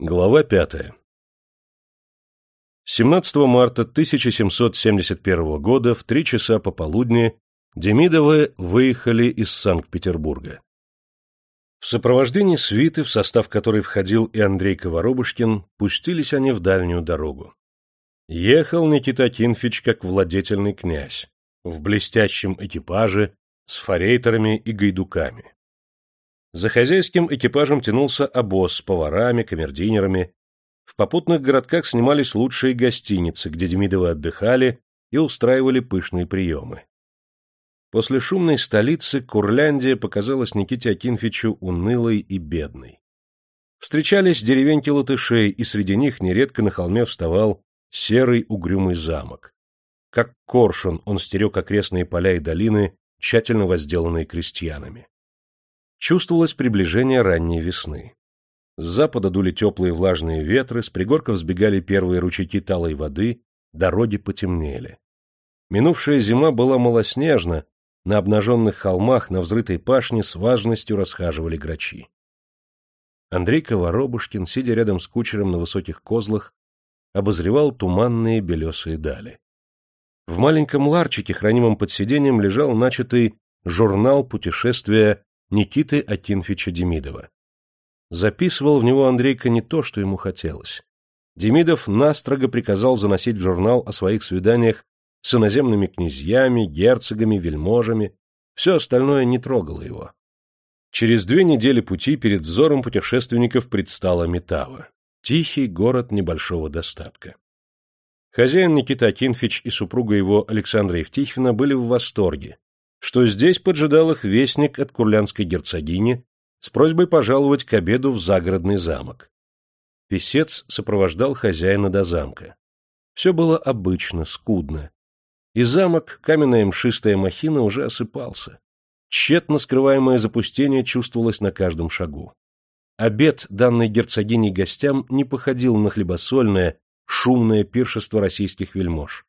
Глава пятая 17 марта 1771 года в три часа пополудни Демидовы выехали из Санкт-Петербурга. В сопровождении свиты, в состав которой входил и Андрей Коворобушкин, пустились они в дальнюю дорогу. Ехал Никита Кинфич как владетельный князь, в блестящем экипаже, с форейтерами и гайдуками. За хозяйским экипажем тянулся обоз с поварами, камердинерами. В попутных городках снимались лучшие гостиницы, где Демидовы отдыхали и устраивали пышные приемы. После шумной столицы Курляндия показалась Никите Акинфичу унылой и бедной. Встречались деревеньки латышей, и среди них нередко на холме вставал серый угрюмый замок. Как коршун он стерег окрестные поля и долины, тщательно возделанные крестьянами чувствовалось приближение ранней весны. С запада дули теплые влажные ветры, с пригорков сбегали первые ручейки талой воды, дороги потемнели. Минувшая зима была малоснежна, на обнаженных холмах на взрытой пашне с важностью расхаживали грачи. Андрей Коворобушкин, сидя рядом с кучером на высоких козлах, обозревал туманные белесые дали. В маленьком ларчике, хранимом под сиденьем, лежал начатый журнал путешествия Никиты Акинфича Демидова. Записывал в него Андрейка не то, что ему хотелось. Демидов настрого приказал заносить в журнал о своих свиданиях с иноземными князьями, герцогами, вельможами. Все остальное не трогало его. Через две недели пути перед взором путешественников предстала Метава. Тихий город небольшого достатка. Хозяин Никита Акинфич и супруга его Александра Евтихина были в восторге что здесь поджидал их вестник от курлянской герцогини с просьбой пожаловать к обеду в загородный замок. Песец сопровождал хозяина до замка. Все было обычно, скудно. И замок, каменная мшистая махина, уже осыпался. Тщетно скрываемое запустение чувствовалось на каждом шагу. Обед, данный герцогиней гостям, не походил на хлебосольное, шумное пиршество российских вельмож.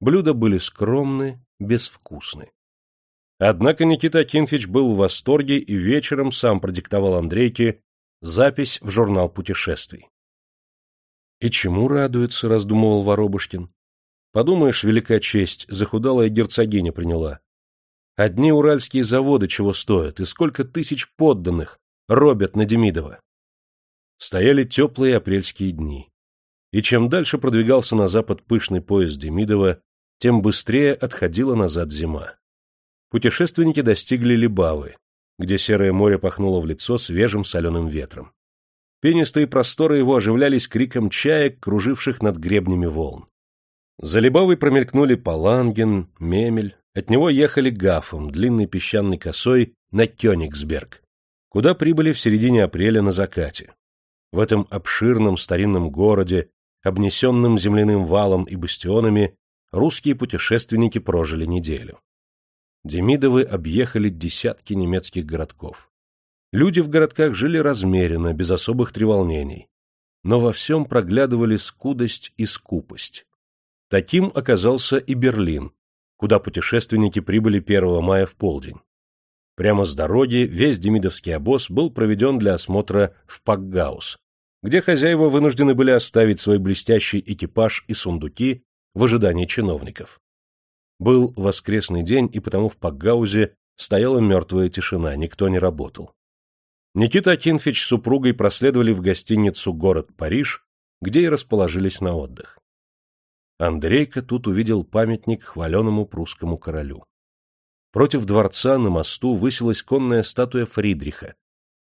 Блюда были скромны, безвкусны. Однако Никита Акинфич был в восторге и вечером сам продиктовал Андрейке запись в журнал путешествий. «И чему радуется?» — раздумывал Воробушкин. «Подумаешь, велика честь, захудалая герцогиня приняла. Одни уральские заводы чего стоят, и сколько тысяч подданных робят на Демидова». Стояли теплые апрельские дни. И чем дальше продвигался на запад пышный поезд Демидова, тем быстрее отходила назад зима путешественники достигли Либавы, где серое море пахнуло в лицо свежим соленым ветром. Пенистые просторы его оживлялись криком чаек, круживших над гребнями волн. За Либавой промелькнули Паланген, Мемель, от него ехали Гафом, длинной песчаной косой, на Кёнигсберг, куда прибыли в середине апреля на закате. В этом обширном старинном городе, обнесенном земляным валом и бастионами, русские путешественники прожили неделю. Демидовы объехали десятки немецких городков. Люди в городках жили размеренно, без особых треволнений, но во всем проглядывали скудость и скупость. Таким оказался и Берлин, куда путешественники прибыли 1 мая в полдень. Прямо с дороги весь демидовский обоз был проведен для осмотра в Пакгаус, где хозяева вынуждены были оставить свой блестящий экипаж и сундуки в ожидании чиновников. Был воскресный день, и потому в Пакгаузе стояла мертвая тишина, никто не работал. Никита Акинфич с супругой проследовали в гостиницу «Город Париж», где и расположились на отдых. Андрейка тут увидел памятник хваленому прусскому королю. Против дворца на мосту высилась конная статуя Фридриха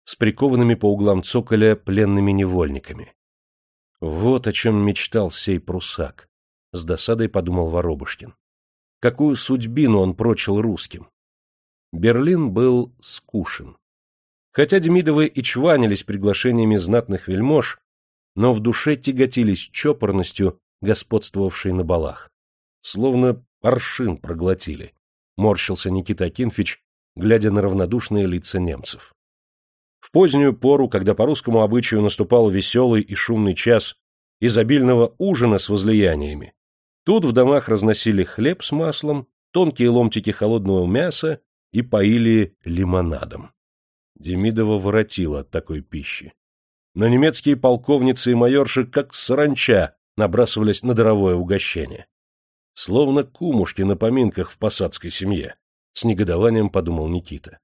с прикованными по углам цоколя пленными невольниками. Вот о чем мечтал сей прусак, — с досадой подумал Воробушкин какую судьбину он прочил русским. Берлин был скушен. Хотя Демидовы и чванились приглашениями знатных вельмож, но в душе тяготились чопорностью, господствовавшей на балах. Словно аршин проглотили, морщился Никита Акинфич, глядя на равнодушные лица немцев. В позднюю пору, когда по русскому обычаю наступал веселый и шумный час изобильного ужина с возлияниями, Тут в домах разносили хлеб с маслом, тонкие ломтики холодного мяса и поили лимонадом. Демидова воротила от такой пищи. но немецкие полковницы и майорши, как саранча, набрасывались на даровое угощение. Словно кумушки на поминках в посадской семье, с негодованием подумал Никита.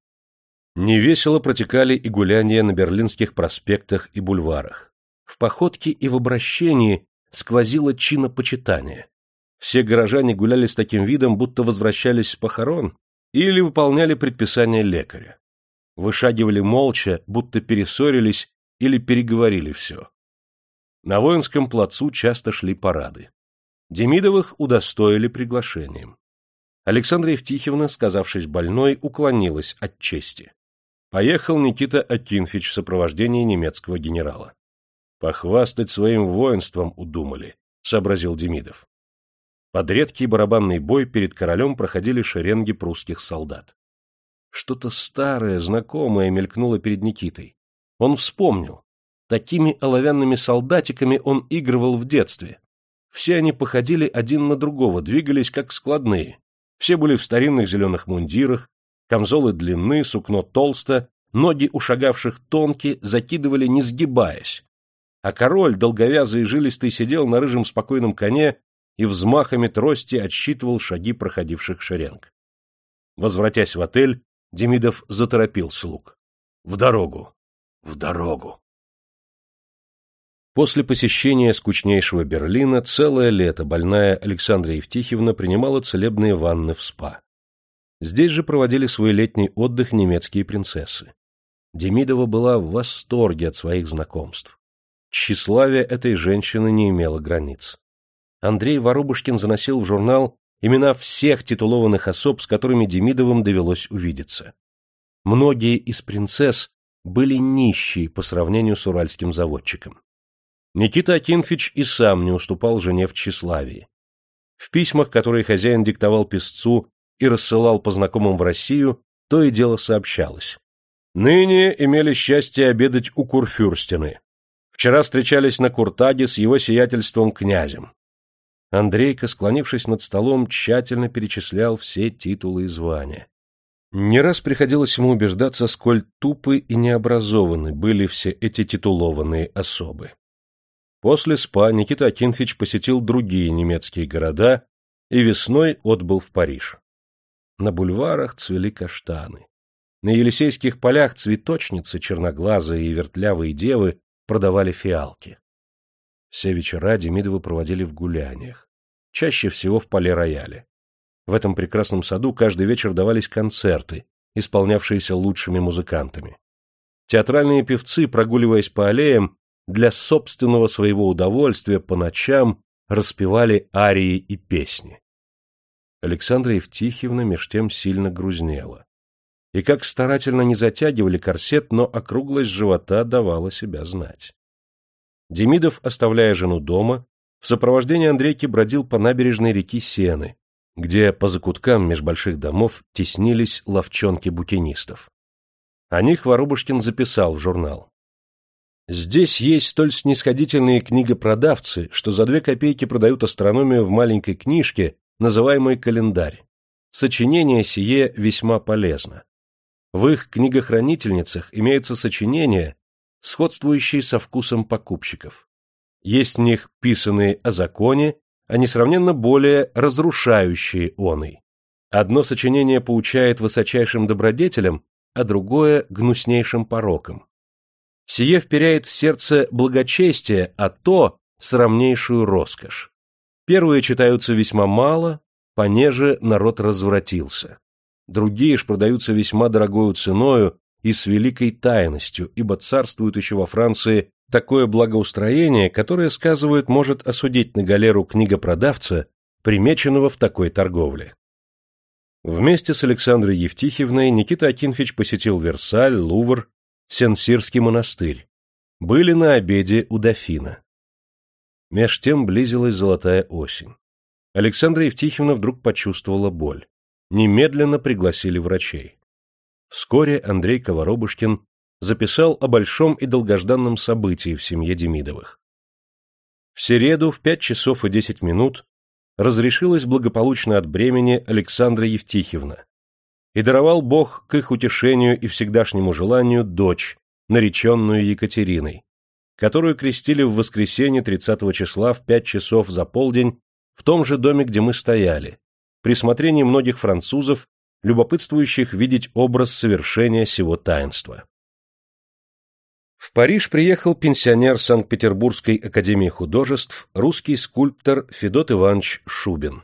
Невесело протекали и гуляния на берлинских проспектах и бульварах. В походке и в обращении сквозило чинопочитание. Все горожане гуляли с таким видом, будто возвращались с похорон или выполняли предписания лекаря. Вышагивали молча, будто перессорились или переговорили все. На воинском плацу часто шли парады. Демидовых удостоили приглашением. Александра Евтихевна, сказавшись больной, уклонилась от чести. Поехал Никита Акинфич в сопровождении немецкого генерала. Похвастать своим воинством удумали, сообразил Демидов. Под редкий барабанный бой перед королем проходили шеренги прусских солдат. Что-то старое, знакомое мелькнуло перед Никитой. Он вспомнил. Такими оловянными солдатиками он игрывал в детстве. Все они походили один на другого, двигались как складные. Все были в старинных зеленых мундирах, камзолы длинны, сукно толсто, ноги у шагавших тонкие, закидывали не сгибаясь. А король, долговязый и жилистый, сидел на рыжем спокойном коне и взмахами трости отсчитывал шаги проходивших шеренг. Возвратясь в отель, Демидов заторопил слуг. — В дорогу! В дорогу! После посещения скучнейшего Берлина целое лето больная Александра Евтихевна принимала целебные ванны в СПА. Здесь же проводили свой летний отдых немецкие принцессы. Демидова была в восторге от своих знакомств. Тщеславие этой женщины не имело границ. Андрей Воробушкин заносил в журнал имена всех титулованных особ, с которыми Демидовым довелось увидеться. Многие из принцесс были нищие по сравнению с уральским заводчиком. Никита Акинфич и сам не уступал жене в тщеславии. В письмах, которые хозяин диктовал писцу и рассылал по знакомым в Россию, то и дело сообщалось. Ныне имели счастье обедать у Курфюрстины. Вчера встречались на Куртаге с его сиятельством князем. Андрейка, склонившись над столом, тщательно перечислял все титулы и звания. Не раз приходилось ему убеждаться, сколь тупы и необразованы были все эти титулованные особы. После СПА Никита Акинфич посетил другие немецкие города и весной отбыл в Париж. На бульварах цвели каштаны. На Елисейских полях цветочницы, черноглазые и вертлявые девы продавали фиалки. Все вечера Демидовы проводили в гуляниях, чаще всего в поле-рояле. В этом прекрасном саду каждый вечер давались концерты, исполнявшиеся лучшими музыкантами. Театральные певцы, прогуливаясь по аллеям, для собственного своего удовольствия по ночам распевали арии и песни. Александра Евтихьевна меж тем сильно грузнела. И как старательно не затягивали корсет, но округлость живота давала себя знать. Демидов, оставляя жену дома, в сопровождении Андрейки бродил по набережной реки Сены, где по закуткам меж больших домов теснились ловчонки букинистов. О них Воробушкин записал в журнал. Здесь есть столь снисходительные книгопродавцы, что за две копейки продают астрономию в маленькой книжке, называемой «Календарь». Сочинение сие весьма полезно. В их книгохранительницах имеются сочинения, сходствующие со вкусом покупщиков. Есть в них писанные о законе, а несравненно более разрушающие оный. Одно сочинение поучает высочайшим добродетелям, а другое — гнуснейшим порокам. Сие вперяет в сердце благочестие, а то — срамнейшую роскошь. Первые читаются весьма мало, понеже народ развратился. Другие ж продаются весьма дорогою ценою и с великой тайностью, ибо царствует еще во Франции такое благоустроение, которое, сказывают, может осудить на галеру книгопродавца, примеченного в такой торговле. Вместе с Александрой Евтихевной Никита Акинфич посетил Версаль, Лувр, Сенсирский монастырь. Были на обеде у дофина. Меж тем близилась золотая осень. Александра Евтихевна вдруг почувствовала боль. Немедленно пригласили врачей. Вскоре Андрей Коворобушкин записал о большом и долгожданном событии в семье Демидовых. В середу в пять часов и десять минут разрешилась благополучно от бремени Александра Евтихевна, и даровал Бог к их утешению и всегдашнему желанию дочь, нареченную Екатериной, которую крестили в воскресенье 30 числа в 5 часов за полдень в том же доме, где мы стояли, при смотрении многих французов, любопытствующих видеть образ совершения сего таинства. В Париж приехал пенсионер Санкт-Петербургской академии художеств, русский скульптор Федот Иванович Шубин.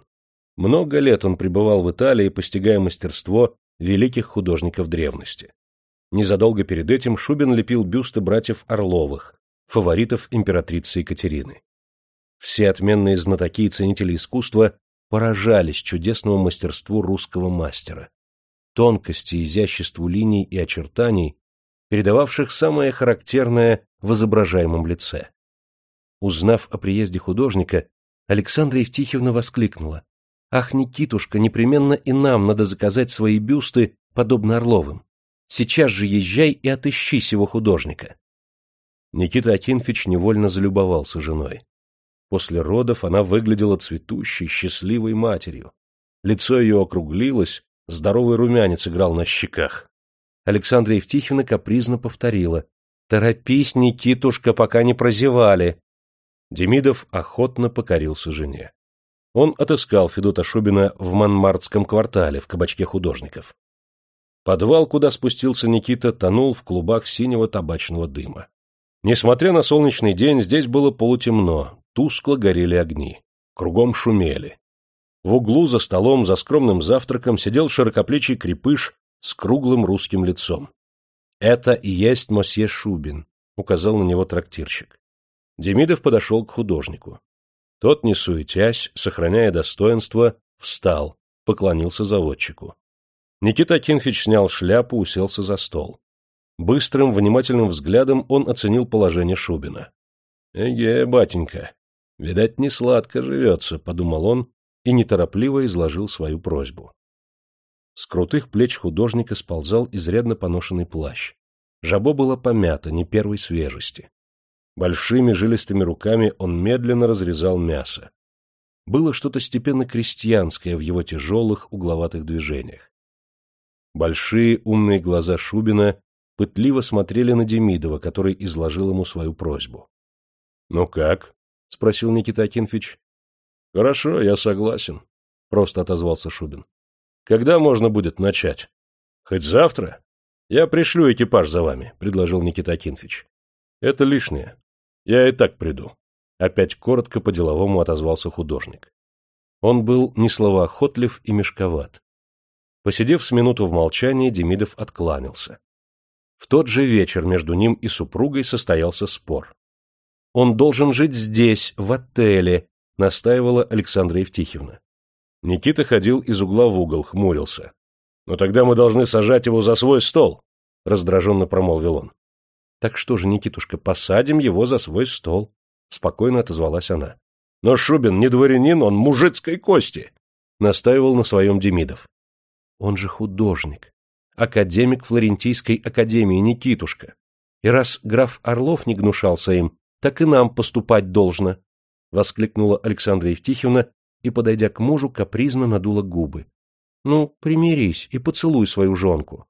Много лет он пребывал в Италии, постигая мастерство великих художников древности. Незадолго перед этим Шубин лепил бюсты братьев Орловых, фаворитов императрицы Екатерины. Все отменные знатоки и ценители искусства поражались чудесному мастерству русского мастера, тонкости и изяществу линий и очертаний, передававших самое характерное в изображаемом лице. Узнав о приезде художника, Александра Евтихевна воскликнула. «Ах, Никитушка, непременно и нам надо заказать свои бюсты, подобно Орловым. Сейчас же езжай и отыщи сего художника». Никита Акинфич невольно залюбовался женой. После родов она выглядела цветущей, счастливой матерью. Лицо ее округлилось, здоровый румянец играл на щеках. Александра Евтихина капризно повторила. «Торопись, Никитушка, пока не прозевали!» Демидов охотно покорился жене. Он отыскал Федота Шубина в Монмартском квартале, в кабачке художников. Подвал, куда спустился Никита, тонул в клубах синего табачного дыма. Несмотря на солнечный день, здесь было полутемно, тускло горели огни. Кругом шумели. В углу за столом за скромным завтраком сидел широкоплечий крепыш с круглым русским лицом. «Это и есть мосье Шубин», — указал на него трактирщик. Демидов подошел к художнику. Тот, не суетясь, сохраняя достоинство, встал, поклонился заводчику. Никита Кинфич снял шляпу, уселся за стол. Быстрым, внимательным взглядом он оценил положение Шубина. — Эге, батенька, видать, не сладко живется, — подумал он и неторопливо изложил свою просьбу. С крутых плеч художника сползал изрядно поношенный плащ. Жабо было помято, не первой свежести. Большими жилистыми руками он медленно разрезал мясо. Было что-то степенно крестьянское в его тяжелых угловатых движениях. Большие умные глаза Шубина пытливо смотрели на Демидова, который изложил ему свою просьбу. — Ну как? — спросил Никита Акинфич. — Хорошо, я согласен, — просто отозвался Шубин. Когда можно будет начать? Хоть завтра? Я пришлю экипаж за вами, предложил Никита Акинфич. Это лишнее. Я и так приду. Опять коротко по-деловому отозвался художник. Он был не словоохотлив и мешковат. Посидев с минуту в молчании, Демидов откланялся. В тот же вечер между ним и супругой состоялся спор. «Он должен жить здесь, в отеле», — настаивала Александра Евтихевна. Никита ходил из угла в угол, хмурился. «Но тогда мы должны сажать его за свой стол», — раздраженно промолвил он. «Так что же, Никитушка, посадим его за свой стол», — спокойно отозвалась она. «Но Шубин не дворянин, он мужицкой кости», — настаивал на своем Демидов. «Он же художник, академик Флорентийской академии Никитушка. И раз граф Орлов не гнушался им, так и нам поступать должно», — воскликнула Александра Евтихевна и, подойдя к мужу, капризно надула губы. — Ну, примирись и поцелуй свою жонку.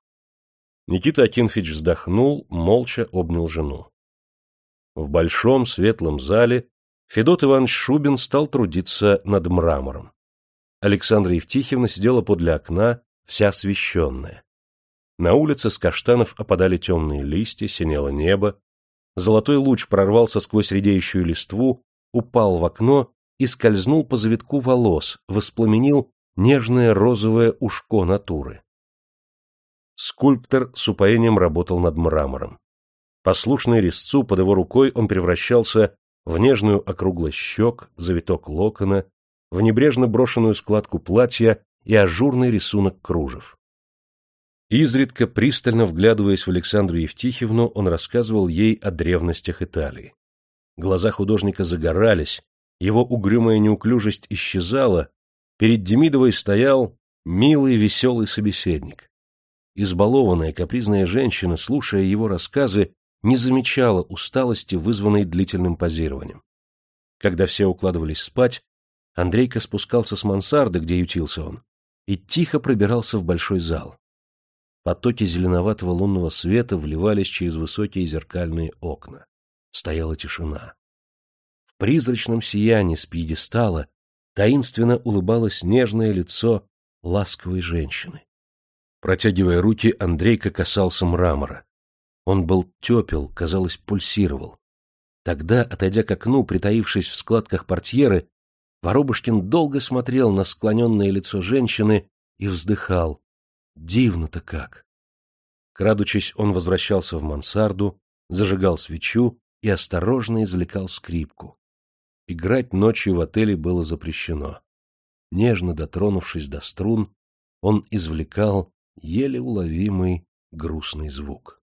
Никита Акинфич вздохнул, молча обнял жену. В большом светлом зале Федот Иванович Шубин стал трудиться над мрамором. Александра Евтихевна сидела подле окна, вся освещенная. На улице с каштанов опадали темные листья, синело небо. Золотой луч прорвался сквозь редеющую листву, упал в окно и скользнул по завитку волос, воспламенил нежное розовое ушко натуры. Скульптор с упоением работал над мрамором. Послушный резцу под его рукой он превращался в нежную округлость щек, завиток локона, в небрежно брошенную складку платья и ажурный рисунок кружев. Изредка, пристально вглядываясь в Александру Евтихевну, он рассказывал ей о древностях Италии. Глаза художника загорались, его угрюмая неуклюжесть исчезала, перед Демидовой стоял милый веселый собеседник. Избалованная капризная женщина, слушая его рассказы, не замечала усталости, вызванной длительным позированием. Когда все укладывались спать, Андрейка спускался с мансарды, где ютился он, и тихо пробирался в большой зал. Потоки зеленоватого лунного света вливались через высокие зеркальные окна. стояла тишина. В призрачном сиянии с пьедестала таинственно улыбалось нежное лицо ласковой женщины. Протягивая руки, Андрейка касался мрамора. Он был тепел, казалось, пульсировал. Тогда, отойдя к окну, притаившись в складках портьеры, Воробушкин долго смотрел на склоненное лицо женщины и вздыхал. Дивно-то как! Крадучись, он возвращался в мансарду, зажигал свечу и осторожно извлекал скрипку. Играть ночью в отеле было запрещено. Нежно дотронувшись до струн, он извлекал еле уловимый грустный звук.